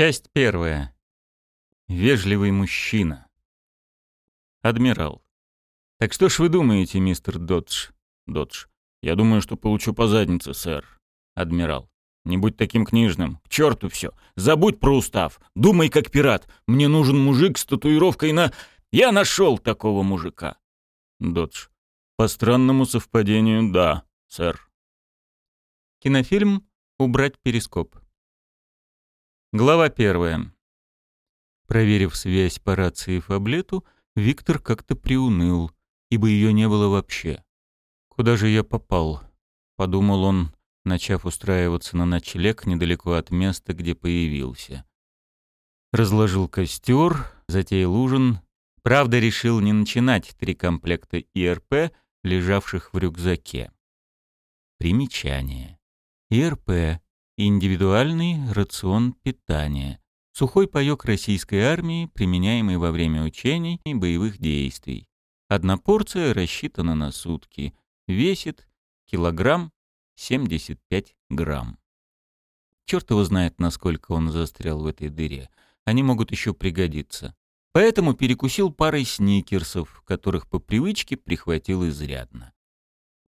Часть первая. Вежливый мужчина. Адмирал. Так что ж вы думаете, мистер Додж? Додж. Я думаю, что получу по заднице, сэр. Адмирал. Не будь таким книжным. К черту все. Забудь про устав. Думай как пират. Мне нужен мужик с татуировкой на... Я нашел такого мужика. Додж. По странному совпадению, да, сэр. Кинофильм «Убрать перископ». Глава первая. Проверив связь по рации и фаблету, Виктор как-то приуныл, ибо ее не было вообще. «Куда же я попал?» — подумал он, начав устраиваться на ночлег недалеко от места, где появился. Разложил костер, затеял ужин. Правда, решил не начинать три комплекта ИРП, лежавших в рюкзаке. Примечание. ИРП Индивидуальный рацион питания. Сухой паёк российской армии, применяемый во время учений и боевых действий. Одна порция рассчитана на сутки. Весит килограмм 75 грамм. Черт его знает, насколько он застрял в этой дыре. Они могут еще пригодиться. Поэтому перекусил парой сникерсов, которых по привычке прихватил изрядно.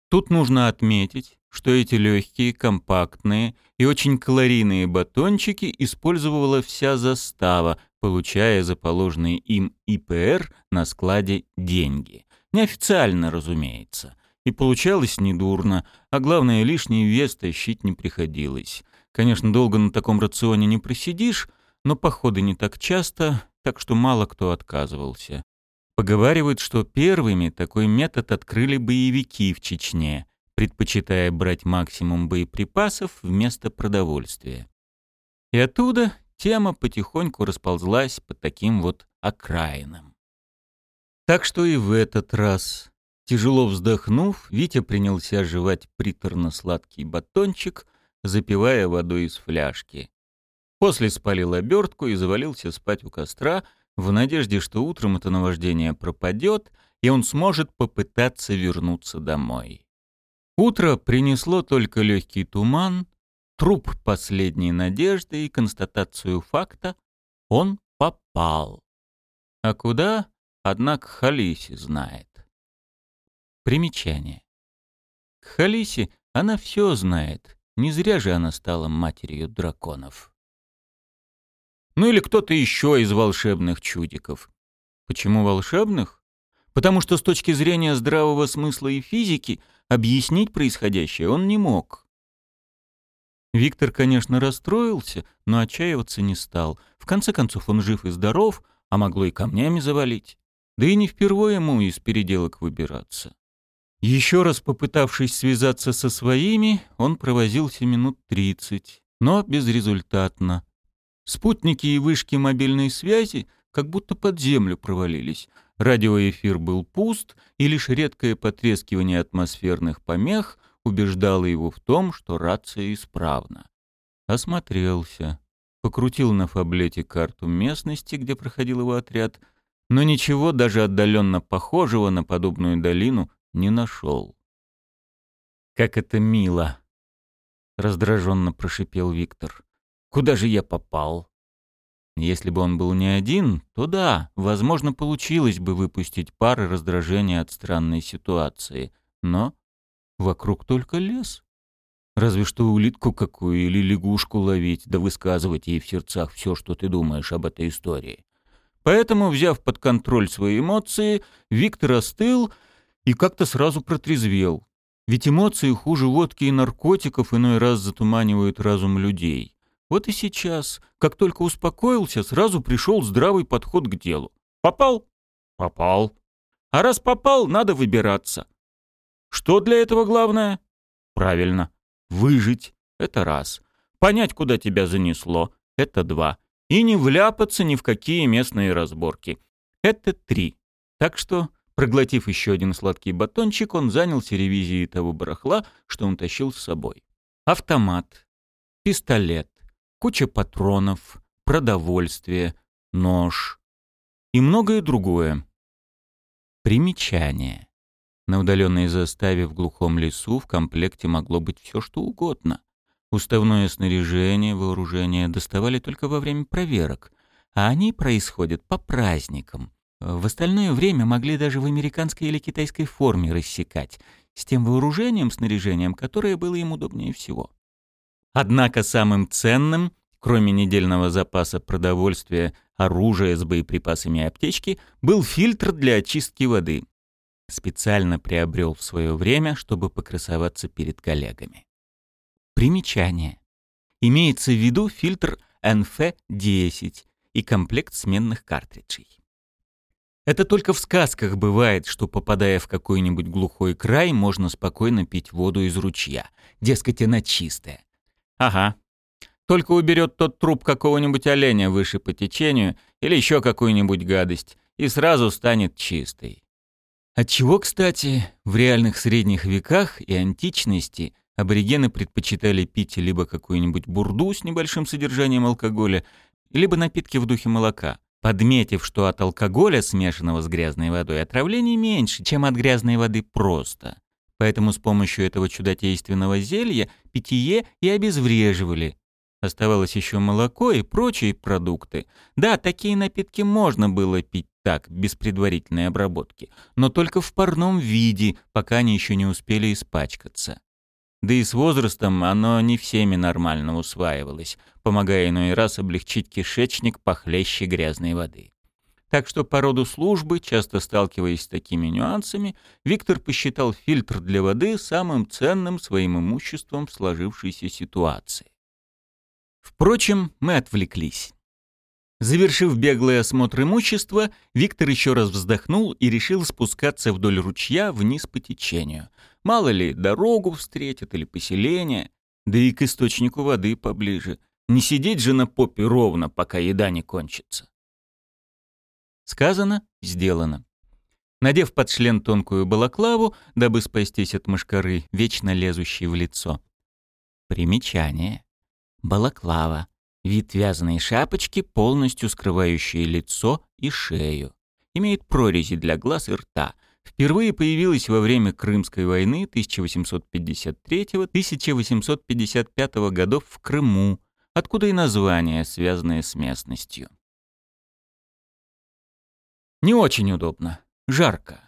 Тут нужно отметить, что эти легкие, компактные и очень калорийные батончики использовала вся застава, получая за положенные им ИПР на складе деньги. Неофициально, разумеется. И получалось недурно, а главное, лишний вес тащить не приходилось. Конечно, долго на таком рационе не просидишь, но походы не так часто, так что мало кто отказывался. Поговаривают, что первыми такой метод открыли боевики в Чечне, предпочитая брать максимум боеприпасов вместо продовольствия. И оттуда тема потихоньку расползлась по таким вот окраинам. Так что и в этот раз, тяжело вздохнув, Витя принялся жевать приторно-сладкий батончик, запивая водой из фляжки. После спалил обертку и завалился спать у костра, в надежде, что утром это наваждение пропадет, и он сможет попытаться вернуться домой. Утро принесло только легкий туман, труп последней надежды и констатацию факта — он попал. А куда, однако, Халиси знает. Примечание. К Халисе она все знает, не зря же она стала матерью драконов. Ну или кто-то еще из волшебных чудиков. Почему волшебных? Потому что с точки зрения здравого смысла и физики объяснить происходящее он не мог. Виктор, конечно, расстроился, но отчаиваться не стал. В конце концов, он жив и здоров, а могло и камнями завалить. Да и не впервые ему из переделок выбираться. Еще раз попытавшись связаться со своими, он провозился минут тридцать, но безрезультатно. Спутники и вышки мобильной связи как будто под землю провалились. Радиоэфир был пуст, и лишь редкое потрескивание атмосферных помех убеждало его в том, что рация исправна. Осмотрелся, покрутил на фаблете карту местности, где проходил его отряд, но ничего даже отдаленно похожего на подобную долину не нашел. «Как это мило!» — раздраженно прошипел Виктор. Куда же я попал? Если бы он был не один, то да, возможно, получилось бы выпустить пары раздражения от странной ситуации. Но вокруг только лес. Разве что улитку какую или лягушку ловить, да высказывать ей в сердцах все, что ты думаешь об этой истории. Поэтому, взяв под контроль свои эмоции, Виктор остыл и как-то сразу протрезвел. Ведь эмоции хуже водки и наркотиков иной раз затуманивают разум людей. Вот и сейчас, как только успокоился, сразу пришел здравый подход к делу. Попал? Попал. А раз попал, надо выбираться. Что для этого главное? Правильно. Выжить. Это раз. Понять, куда тебя занесло. Это два. И не вляпаться ни в какие местные разборки. Это три. Так что, проглотив еще один сладкий батончик, он занялся ревизией того барахла, что он тащил с собой. Автомат, пистолет, куча патронов, продовольствие, нож и многое другое. Примечание. На удаленной заставе в глухом лесу в комплекте могло быть все что угодно. Уставное снаряжение, вооружение доставали только во время проверок, а они происходят по праздникам. В остальное время могли даже в американской или китайской форме рассекать, с тем вооружением, снаряжением, которое было им удобнее всего. Однако самым ценным, кроме недельного запаса продовольствия, оружия с боеприпасами и аптечки, был фильтр для очистки воды. Специально приобрел в свое время, чтобы покрасоваться перед коллегами. Примечание. Имеется в виду фильтр NF10 и комплект сменных картриджей. Это только в сказках бывает, что, попадая в какой-нибудь глухой край, можно спокойно пить воду из ручья. Дескать, она чистая. Ага. Только уберет тот труп какого-нибудь оленя выше по течению или еще какую-нибудь гадость, и сразу станет чистой. Отчего, кстати, в реальных средних веках и античности аборигены предпочитали пить либо какую-нибудь бурду с небольшим содержанием алкоголя, либо напитки в духе молока, подметив, что от алкоголя, смешанного с грязной водой, отравлений меньше, чем от грязной воды просто. Поэтому с помощью этого чудодейственного зелья питье и обезвреживали. Оставалось еще молоко и прочие продукты. Да, такие напитки можно было пить так, без предварительной обработки, но только в парном виде, пока они еще не успели испачкаться. Да и с возрастом оно не всеми нормально усваивалось, помогая иной раз облегчить кишечник похлеще грязной воды. Так что по роду службы, часто сталкиваясь с такими нюансами, Виктор посчитал фильтр для воды самым ценным своим имуществом в сложившейся ситуации. Впрочем, мы отвлеклись. Завершив беглый осмотр имущества, Виктор еще раз вздохнул и решил спускаться вдоль ручья вниз по течению. Мало ли, дорогу встретят или поселение, да и к источнику воды поближе. Не сидеть же на попе ровно, пока еда не кончится. Сказано, сделано. Надев под шлем тонкую балаклаву, дабы спастись от мышкары, вечно лезущей в лицо. Примечание. Балаклава Вид вязаной шапочки, полностью скрывающей лицо и шею. Имеет прорези для глаз и рта. Впервые появилась во время Крымской войны 1853-1855 годов в Крыму, откуда и название, связанное с местностью. Не очень удобно. Жарко.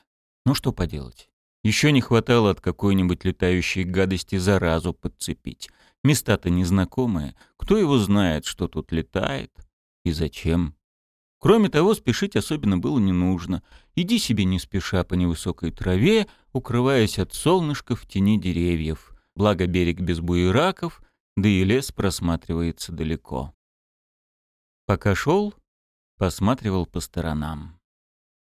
Ну что поделать. Еще не хватало от какой-нибудь летающей гадости заразу подцепить. Места-то незнакомые. Кто его знает, что тут летает и зачем? Кроме того, спешить особенно было не нужно. Иди себе не спеша по невысокой траве, укрываясь от солнышка в тени деревьев. Благо берег без буераков, да и лес просматривается далеко. Пока шел, посматривал по сторонам.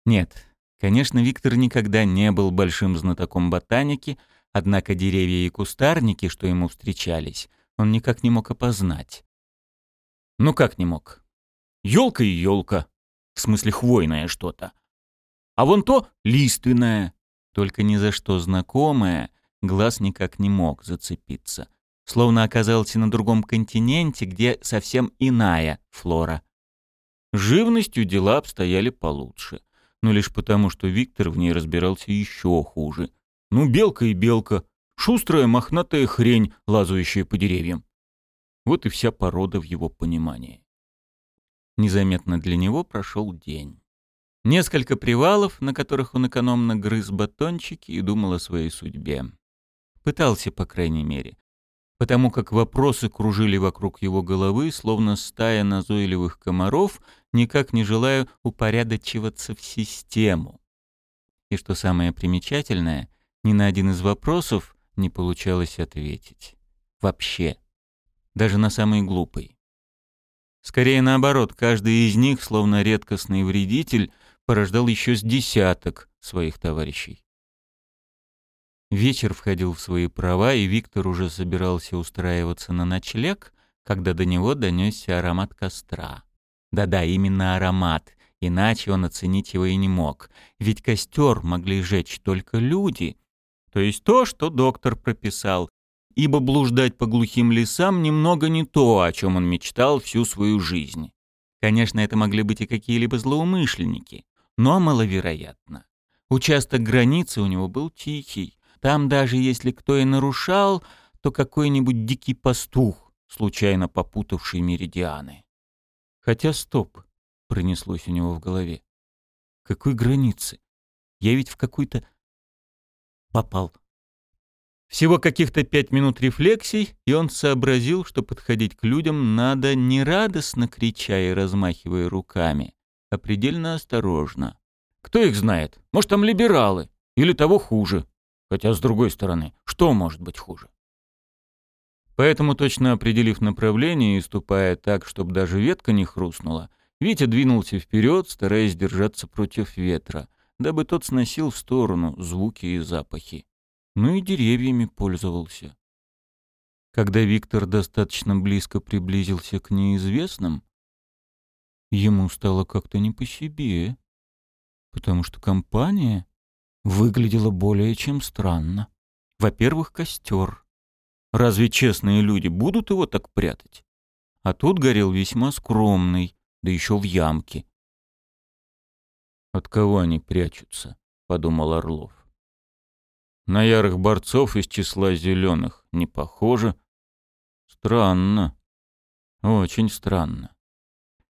Нет, конечно, Виктор никогда не был большим знатоком ботаники, Однако деревья и кустарники, что ему встречались, он никак не мог опознать. Ну как не мог? Ёлка и ёлка. В смысле хвойное что-то. А вон то лиственное. Только ни за что знакомое, глаз никак не мог зацепиться. Словно оказался на другом континенте, где совсем иная флора. Живностью дела обстояли получше. Но лишь потому, что Виктор в ней разбирался еще хуже. Ну, белка и белка. Шустрая мохнатая хрень, лазающая по деревьям. Вот и вся порода в его понимании. Незаметно для него прошел день. Несколько привалов, на которых он экономно грыз батончики и думал о своей судьбе. Пытался, по крайней мере. Потому как вопросы кружили вокруг его головы, словно стая назойливых комаров, никак не желая упорядочиваться в систему. И что самое примечательное — ни на один из вопросов не получалось ответить. Вообще. Даже на самый глупый. Скорее наоборот, каждый из них, словно редкостный вредитель, порождал еще с десяток своих товарищей. Вечер входил в свои права, и Виктор уже собирался устраиваться на ночлег, когда до него донесся аромат костра. Да-да, именно аромат, иначе он оценить его и не мог. Ведь костер могли жечь только люди, то есть то, что доктор прописал, ибо блуждать по глухим лесам немного не то, о чем он мечтал всю свою жизнь. Конечно, это могли быть и какие-либо злоумышленники, но маловероятно. Участок границы у него был тихий. Там даже если кто и нарушал, то какой-нибудь дикий пастух, случайно попутавший меридианы. Хотя стоп, пронеслось у него в голове. Какой границы? Я ведь в какой-то... Попал. Всего каких-то пять минут рефлексий, и он сообразил, что подходить к людям надо не радостно крича и размахивая руками, а предельно осторожно. Кто их знает? Может, там либералы? Или того хуже? Хотя, с другой стороны, что может быть хуже? Поэтому, точно определив направление и ступая так, чтобы даже ветка не хрустнула, Витя двинулся вперед, стараясь держаться против ветра, дабы тот сносил в сторону звуки и запахи. Ну и деревьями пользовался. Когда Виктор достаточно близко приблизился к неизвестным, ему стало как-то не по себе, потому что компания выглядела более чем странно. Во-первых, костер. Разве честные люди будут его так прятать? А тут горел весьма скромный, да еще в ямке. «От кого они прячутся?» — подумал Орлов. «На ярых борцов из числа зеленых не похоже. Странно. Очень странно.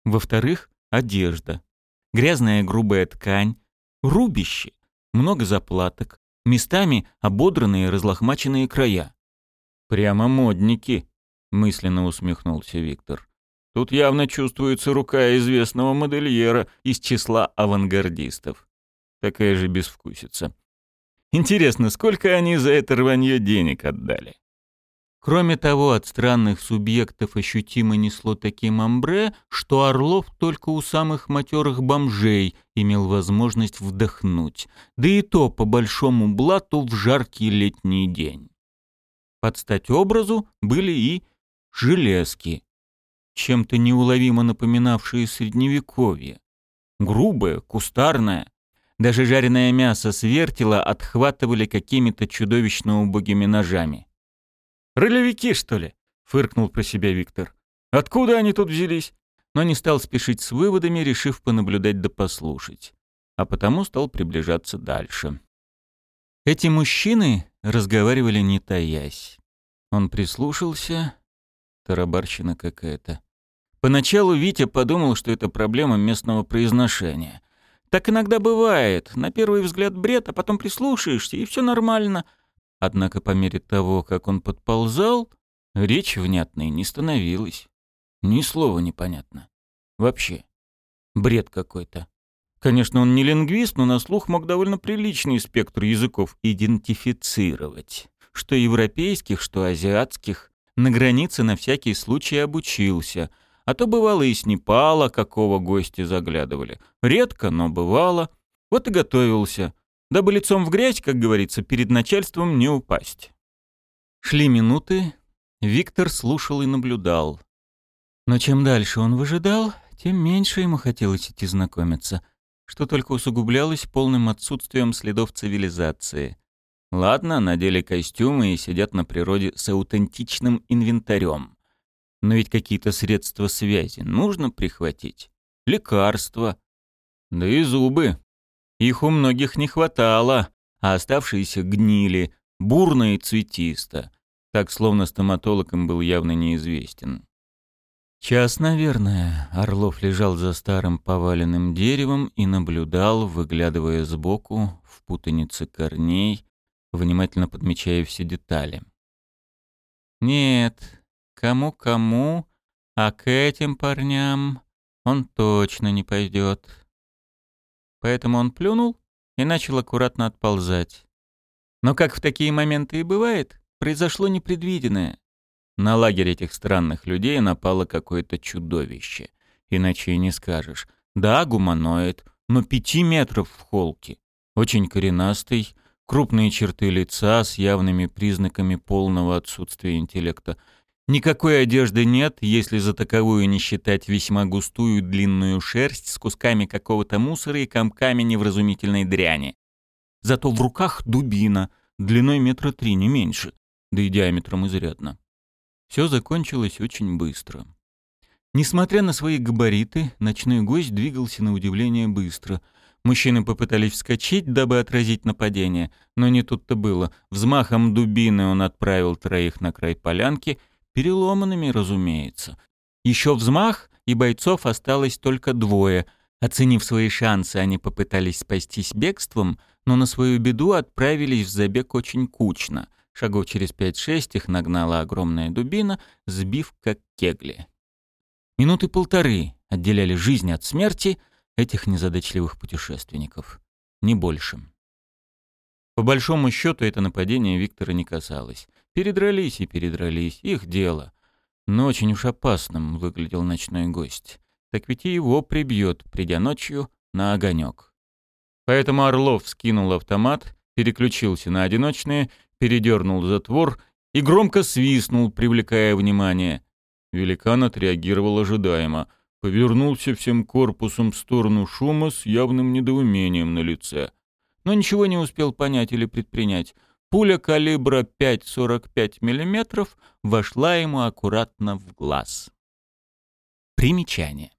Во-вторых, одежда. Грязная грубая ткань, рубище, много заплаток, местами ободранные разлохмаченные края. «Прямо модники», — мысленно усмехнулся Виктор. Тут явно чувствуется рука известного модельера из числа авангардистов. Такая же безвкусица. Интересно, сколько они за это рванье денег отдали? Кроме того, от странных субъектов ощутимо несло таким амбре, что Орлов только у самых матерых бомжей имел возможность вдохнуть, да и то по большому блату в жаркий летний день. Под стать образу были и железки, чем-то неуловимо напоминавшие средневековье. Грубое, кустарное. Даже жареное мясо с отхватывали какими-то чудовищно убогими ножами. «Ролевики, что ли?» — фыркнул про себя Виктор. «Откуда они тут взялись?» Но не стал спешить с выводами, решив понаблюдать да послушать. А потому стал приближаться дальше. Эти мужчины разговаривали не таясь. Он прислушался, Тарабарщина какая-то. Поначалу Витя подумал, что это проблема местного произношения. Так иногда бывает. На первый взгляд бред, а потом прислушаешься, и все нормально. Однако по мере того, как он подползал, речь внятной не становилась. Ни слова непонятно. Вообще. Бред какой-то. Конечно, он не лингвист, но на слух мог довольно приличный спектр языков идентифицировать. Что европейских, что азиатских. На границе на всякий случай обучился. А то бывало и с Непала какого гости заглядывали. Редко, но бывало. Вот и готовился. Дабы лицом в грязь, как говорится, перед начальством не упасть. Шли минуты. Виктор слушал и наблюдал. Но чем дальше он выжидал, тем меньше ему хотелось идти знакомиться, что только усугублялось полным отсутствием следов цивилизации. Ладно, надели костюмы и сидят на природе с аутентичным инвентарем. Но ведь какие-то средства связи нужно прихватить. Лекарства. Да и зубы. Их у многих не хватало, а оставшиеся гнили, бурно и цветисто. Так, словно стоматолог им был явно неизвестен. Час, наверное, Орлов лежал за старым поваленным деревом и наблюдал, выглядывая сбоку, в путанице корней, внимательно подмечая все детали. Нет, кому-кому, а к этим парням он точно не пойдет. Поэтому он плюнул и начал аккуратно отползать. Но как в такие моменты и бывает, произошло непредвиденное. На лагерь этих странных людей напало какое-то чудовище. Иначе и не скажешь. Да, гуманоид, но пяти метров в холке. Очень коренастый, крупные черты лица с явными признаками полного отсутствия интеллекта. Никакой одежды нет, если за таковую не считать весьма густую длинную шерсть с кусками какого-то мусора и комками невразумительной дряни. Зато в руках дубина, длиной метра три, не меньше, да и диаметром изрядно. Все закончилось очень быстро. Несмотря на свои габариты, ночной гость двигался на удивление быстро — Мужчины попытались вскочить, дабы отразить нападение, но не тут-то было. Взмахом дубины он отправил троих на край полянки, переломанными, разумеется. Еще взмах, и бойцов осталось только двое. Оценив свои шансы, они попытались спастись бегством, но на свою беду отправились в забег очень кучно. Шагов через пять-шесть их нагнала огромная дубина, сбив как кегли. Минуты полторы отделяли жизнь от смерти этих незадачливых путешественников. Не больше. По большому счету это нападение Виктора не касалось. Передрались и передрались, их дело. Но очень уж опасным выглядел ночной гость. Так ведь и его прибьет, придя ночью, на огонек. Поэтому Орлов скинул автомат, переключился на одиночные, передернул затвор и громко свистнул, привлекая внимание. Великан отреагировал ожидаемо, повернулся всем корпусом в сторону шума с явным недоумением на лице. Но ничего не успел понять или предпринять. Пуля калибра 5,45 мм вошла ему аккуратно в глаз. Примечание.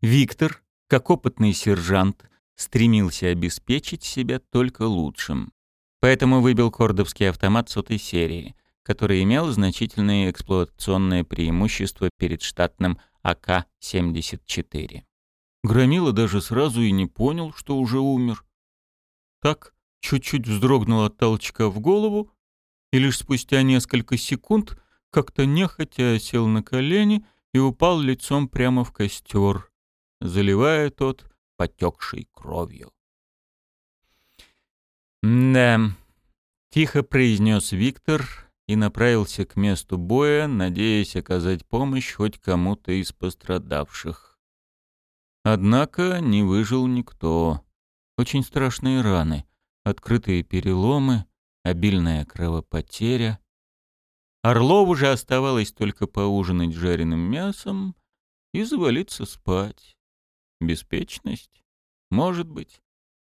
Виктор, как опытный сержант, стремился обеспечить себя только лучшим. Поэтому выбил кордовский автомат сотой серии, который имел значительные эксплуатационные преимущества перед штатным АК-74. Громила даже сразу и не понял, что уже умер. Так, чуть-чуть вздрогнул от толчка в голову, и лишь спустя несколько секунд как-то нехотя сел на колени и упал лицом прямо в костер, заливая тот потекшей кровью. «Да», — тихо произнес Виктор и направился к месту боя, надеясь оказать помощь хоть кому-то из пострадавших. Однако не выжил никто. Очень страшные раны, открытые переломы, обильная кровопотеря. Орлову же оставалось только поужинать жареным мясом и завалиться спать. Беспечность? Может быть.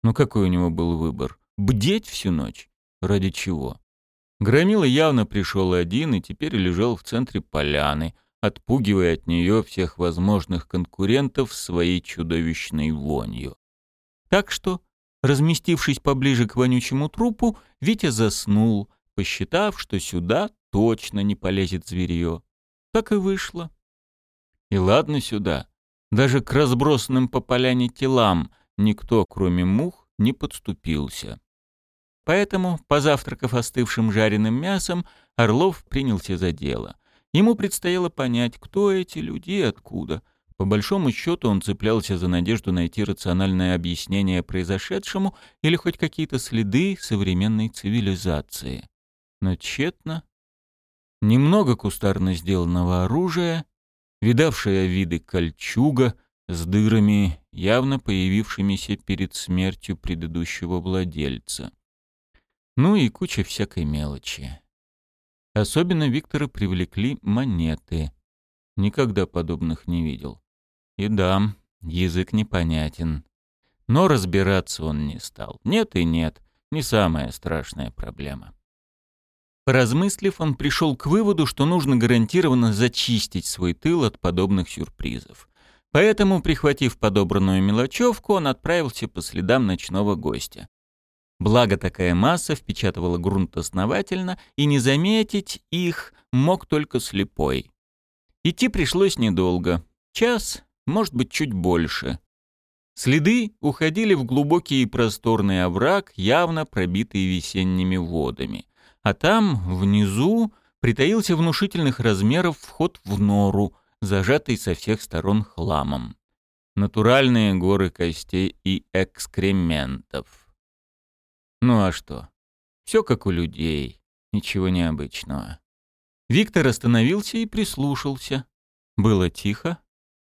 Но какой у него был выбор? Бдеть всю ночь? Ради чего? Громила явно пришел один и теперь лежал в центре поляны, отпугивая от нее всех возможных конкурентов своей чудовищной вонью. Так что Разместившись поближе к вонючему трупу, Витя заснул, посчитав, что сюда точно не полезет зверье. Так и вышло. И ладно сюда. Даже к разбросанным по поляне телам никто, кроме мух, не подступился. Поэтому, позавтракав остывшим жареным мясом, Орлов принялся за дело. Ему предстояло понять, кто эти люди и откуда — по большому счету он цеплялся за надежду найти рациональное объяснение произошедшему или хоть какие-то следы современной цивилизации. Но тщетно. Немного кустарно сделанного оружия, видавшая виды кольчуга с дырами, явно появившимися перед смертью предыдущего владельца. Ну и куча всякой мелочи. Особенно Виктора привлекли монеты. Никогда подобных не видел. И да, язык непонятен. Но разбираться он не стал. Нет и нет, не самая страшная проблема. Поразмыслив, он пришел к выводу, что нужно гарантированно зачистить свой тыл от подобных сюрпризов. Поэтому, прихватив подобранную мелочевку, он отправился по следам ночного гостя. Благо такая масса впечатывала грунт основательно, и не заметить их мог только слепой. Идти пришлось недолго. Час, может быть, чуть больше. Следы уходили в глубокий и просторный овраг, явно пробитый весенними водами. А там, внизу, притаился внушительных размеров вход в нору, зажатый со всех сторон хламом. Натуральные горы костей и экскрементов. Ну а что? Все как у людей, ничего необычного. Виктор остановился и прислушался. Было тихо,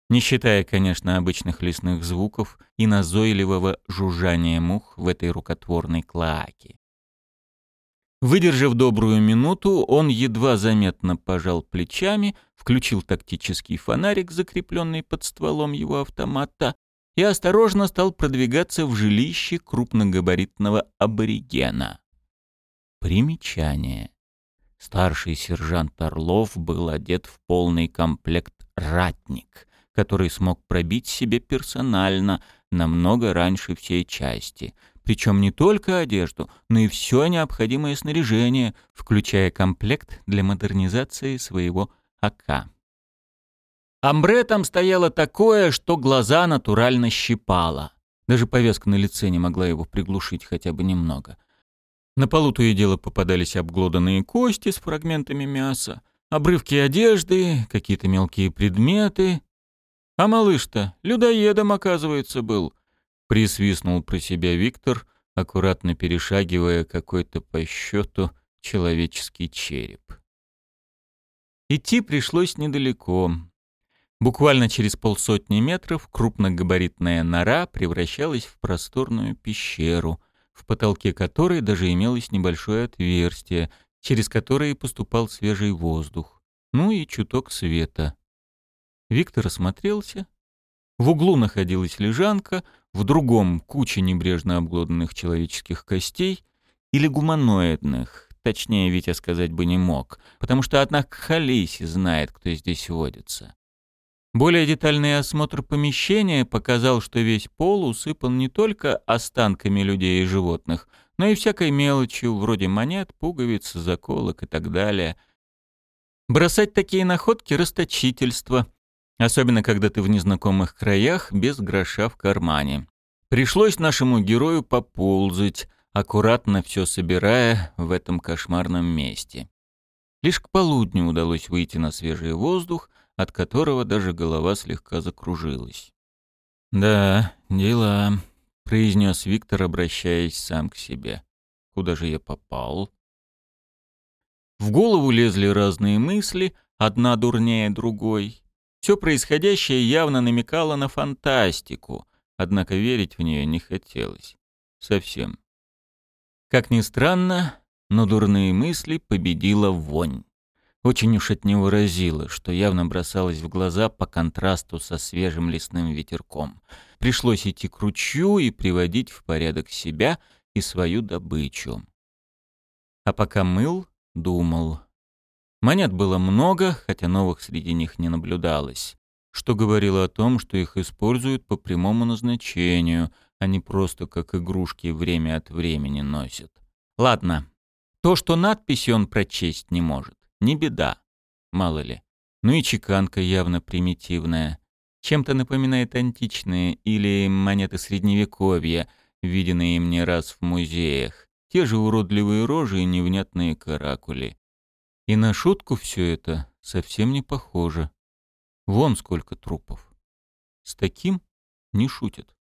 не считая, конечно, обычных лесных звуков и назойливого жужжания мух в этой рукотворной клоаке. Выдержав добрую минуту, он едва заметно пожал плечами, включил тактический фонарик, закрепленный под стволом его автомата, и осторожно стал продвигаться в жилище крупногабаритного аборигена. Примечание. Старший сержант Орлов был одет в полный комплект ратник, который смог пробить себе персонально намного раньше всей части. Причем не только одежду, но и все необходимое снаряжение, включая комплект для модернизации своего АК. Амбре там стояло такое, что глаза натурально щипало. Даже повязка на лице не могла его приглушить хотя бы немного. На полу то и дело попадались обглоданные кости с фрагментами мяса, обрывки одежды, какие-то мелкие предметы. А малыш-то людоедом, оказывается, был. Присвистнул про себя Виктор, аккуратно перешагивая какой-то по счету человеческий череп. Идти пришлось недалеко. Буквально через полсотни метров крупногабаритная нора превращалась в просторную пещеру, в потолке которой даже имелось небольшое отверстие, через которое поступал свежий воздух, ну и чуток света. Виктор осмотрелся. В углу находилась лежанка, в другом — куча небрежно обглоданных человеческих костей или гуманоидных, точнее Витя сказать бы не мог, потому что одна Халиси знает, кто здесь водится. Более детальный осмотр помещения показал, что весь пол усыпан не только останками людей и животных, но и всякой мелочью, вроде монет, пуговиц, заколок и так далее. Бросать такие находки — расточительство, особенно когда ты в незнакомых краях без гроша в кармане. Пришлось нашему герою поползать, аккуратно все собирая в этом кошмарном месте. Лишь к полудню удалось выйти на свежий воздух, от которого даже голова слегка закружилась. «Да, дела», — произнес Виктор, обращаясь сам к себе. «Куда же я попал?» В голову лезли разные мысли, одна дурнее другой. Все происходящее явно намекало на фантастику, однако верить в нее не хотелось. Совсем. Как ни странно, но дурные мысли победила вонь. Очень уж от него разило, что явно бросалось в глаза по контрасту со свежим лесным ветерком. Пришлось идти к ручью и приводить в порядок себя и свою добычу. А пока мыл, думал. Монет было много, хотя новых среди них не наблюдалось, что говорило о том, что их используют по прямому назначению, а не просто как игрушки время от времени носят. Ладно, то, что надписи он прочесть не может, не беда. Мало ли. Ну и чеканка явно примитивная. Чем-то напоминает античные или монеты средневековья, виденные им не раз в музеях. Те же уродливые рожи и невнятные каракули. И на шутку все это совсем не похоже. Вон сколько трупов. С таким не шутят.